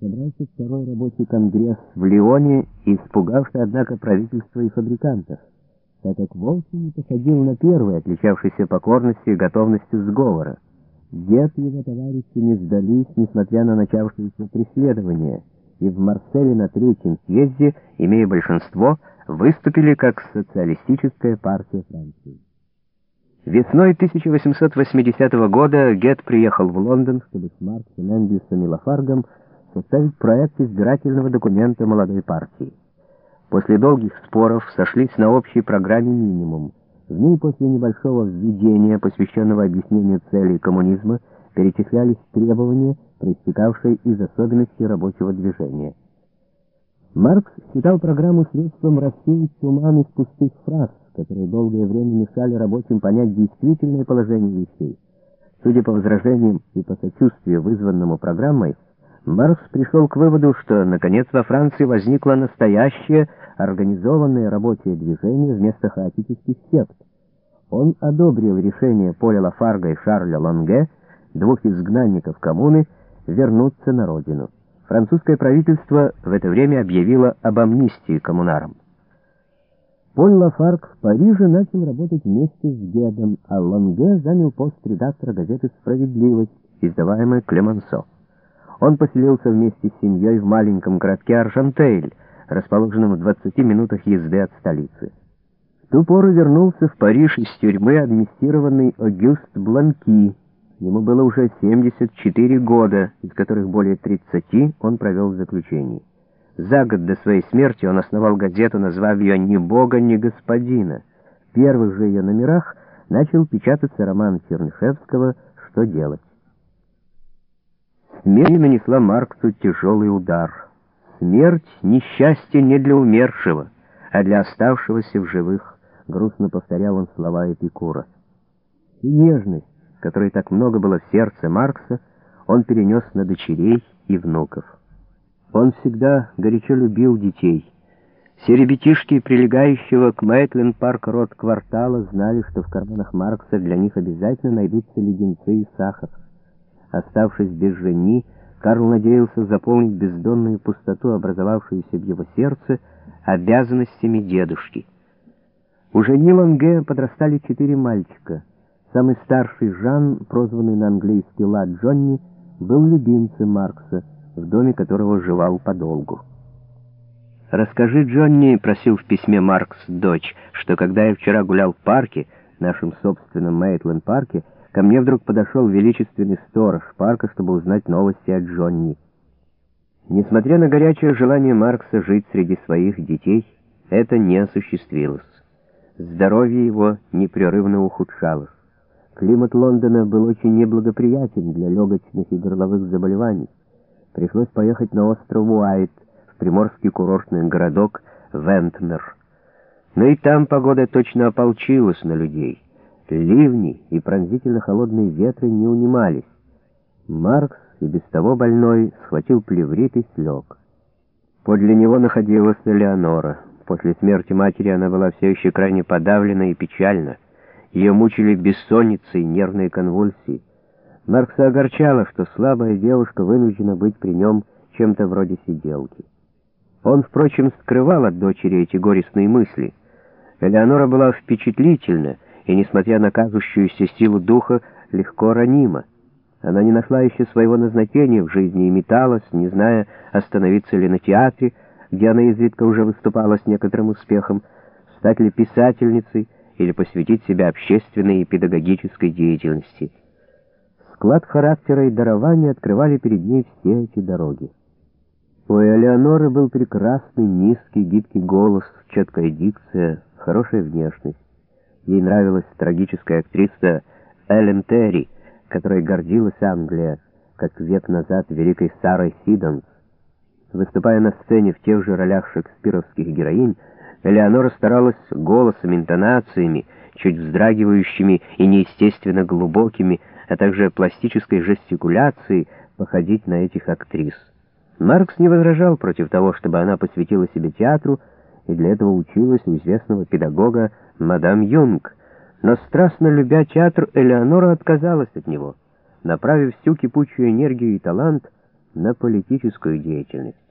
собрался второй рабочий конгресс в Лионе, испугавший, однако, правительство и фабрикантов, так как вовсе не походил на первый, отличавшийся покорностью и готовностью сговора. Дед и его товарищи не сдались, несмотря на начавшееся преследование, и в Марселе на третьем съезде, имея большинство, выступили как социалистическая партия Франции. Весной 1880 года Гет приехал в Лондон, чтобы с Марксом, Энгельсом и Лафаргом составить проект избирательного документа молодой партии. После долгих споров сошлись на общей программе «Минимум». В ней после небольшого введения, посвященного объяснению целей коммунизма, перечислялись требования, проистекавшие из особенностей рабочего движения. Маркс считал программу средством рассеять туман из пустых фраз, которые долгое время мешали рабочим понять действительное положение вещей. Судя по возражениям и по сочувствию, вызванному программой, Маркс пришел к выводу, что, наконец, во Франции возникло настоящее организованное рабочее движение вместо хаотических сект. Он одобрил решение Поля Лафарга и Шарля Ланге, двух изгнанников коммуны, вернуться на родину. Французское правительство в это время объявило об амнистии коммунарам. Поль Лафарг в Париже начал работать вместе с Гедом, а Ланге занял пост редактора газеты «Справедливость», издаваемой Клемансо. Он поселился вместе с семьей в маленьком городке Аржантейль, расположенном в 20 минутах езды от столицы. В ту пору вернулся в Париж из тюрьмы администрированный Огюст Бланки. Ему было уже 74 года, из которых более 30 он провел в заключении. За год до своей смерти он основал газету, назвав ее «Ни бога, ни господина». В первых же ее номерах начал печататься роман Чернышевского «Что делать?». Смерть нанесла Марксу тяжелый удар. Смерть — несчастье не для умершего, а для оставшегося в живых, грустно повторял он слова Эпикура. И нежность, которой так много было в сердце Маркса, он перенес на дочерей и внуков. Он всегда горячо любил детей. Все ребятишки, прилегающего к Мэйтлин-парк род квартала, знали, что в карманах Маркса для них обязательно найдутся леденцы и сахар. Оставшись без жени, Карл надеялся заполнить бездонную пустоту, образовавшуюся в его сердце, обязанностями дедушки. У жени Ланге подрастали четыре мальчика. Самый старший Жан, прозванный на английский лад Джонни, был любимцем Маркса, в доме которого жевал подолгу. «Расскажи, Джонни», — просил в письме Маркс дочь, «что когда я вчера гулял в парке, нашем собственном Мейтленд-парке, Ко мне вдруг подошел величественный сторож парка, чтобы узнать новости о Джонни. Несмотря на горячее желание Маркса жить среди своих детей, это не осуществилось. Здоровье его непрерывно ухудшалось. Климат Лондона был очень неблагоприятен для легочных и горловых заболеваний. Пришлось поехать на остров Уайт, в приморский курортный городок Вентнер. Но и там погода точно ополчилась на людей. Ливни и пронзительно холодные ветры не унимались. Маркс, и без того больной, схватил плеврит и слег. Подле него находилась Элеонора. После смерти матери она была все еще крайне подавлена и печальна. Ее мучили бессонницы и нервные конвульсии. Маркса огорчало, что слабая девушка вынуждена быть при нем чем-то вроде сиделки. Он, впрочем, скрывал от дочери эти горестные мысли. Элеонора была впечатлительна, и, несмотря на кажущуюся силу духа, легко ранима. Она не нашла еще своего назначения в жизни и металась, не зная, остановиться ли на театре, где она изредка уже выступала с некоторым успехом, стать ли писательницей или посвятить себя общественной и педагогической деятельности. Склад характера и дарования открывали перед ней все эти дороги. У Элеоноры был прекрасный, низкий, гибкий голос, четкая дикция, хорошая внешность. Ей нравилась трагическая актриса Эллен Терри, которой гордилась Англия, как век назад великой Сарой Сидонс. Выступая на сцене в тех же ролях шекспировских героинь, Элеонора старалась голосом, интонациями, чуть вздрагивающими и неестественно глубокими, а также пластической жестикуляцией походить на этих актрис. Маркс не возражал против того, чтобы она посвятила себе театру, и для этого училась у известного педагога мадам Юнг, но страстно любя театр, Элеонора отказалась от него. Направив всю кипучую энергию и талант на политическую деятельность.